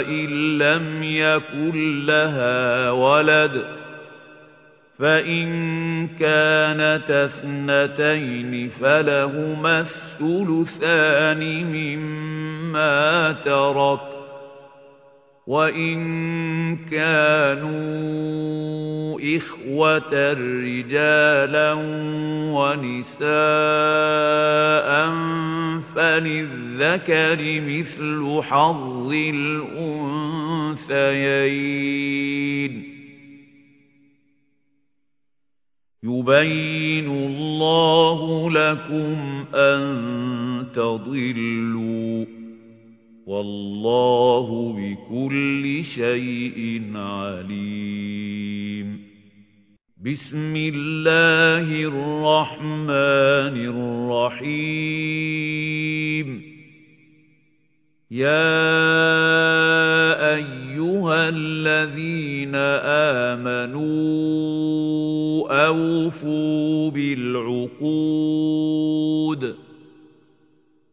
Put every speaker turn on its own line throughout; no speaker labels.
إن لم يكن لها ولد فإن كانت اثنتين فلهما الثلثان مما ترك وإن كانوا إخوة رجالا ونساء فللذكر مثل حظ الأنثيين. يبين الله لكم أن تضلوا والله بكل شيء عليم. بسم الله الرحمن الرحيم. يا أيها الذين آمنوا أوفوا بالعقود.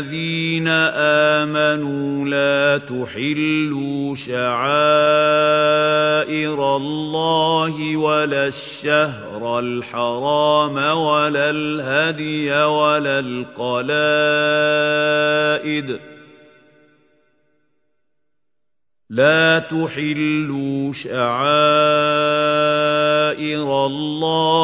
الذين آمنوا لا تحلوا شعائر الله ولا الشهر الحرام ولا الهدي ولا القلائد. لا تحلوا شعائر الله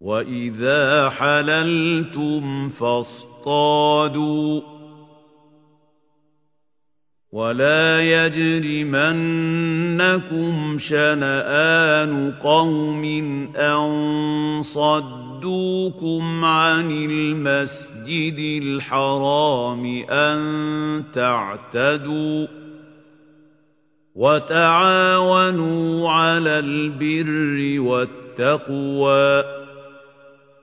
وإذا حللتم فاصطادوا ولا يجرمنكم شنآن قوم أن صدوكم عن المسجد الحرام أن تعتدوا وتعاونوا على البر والتقوى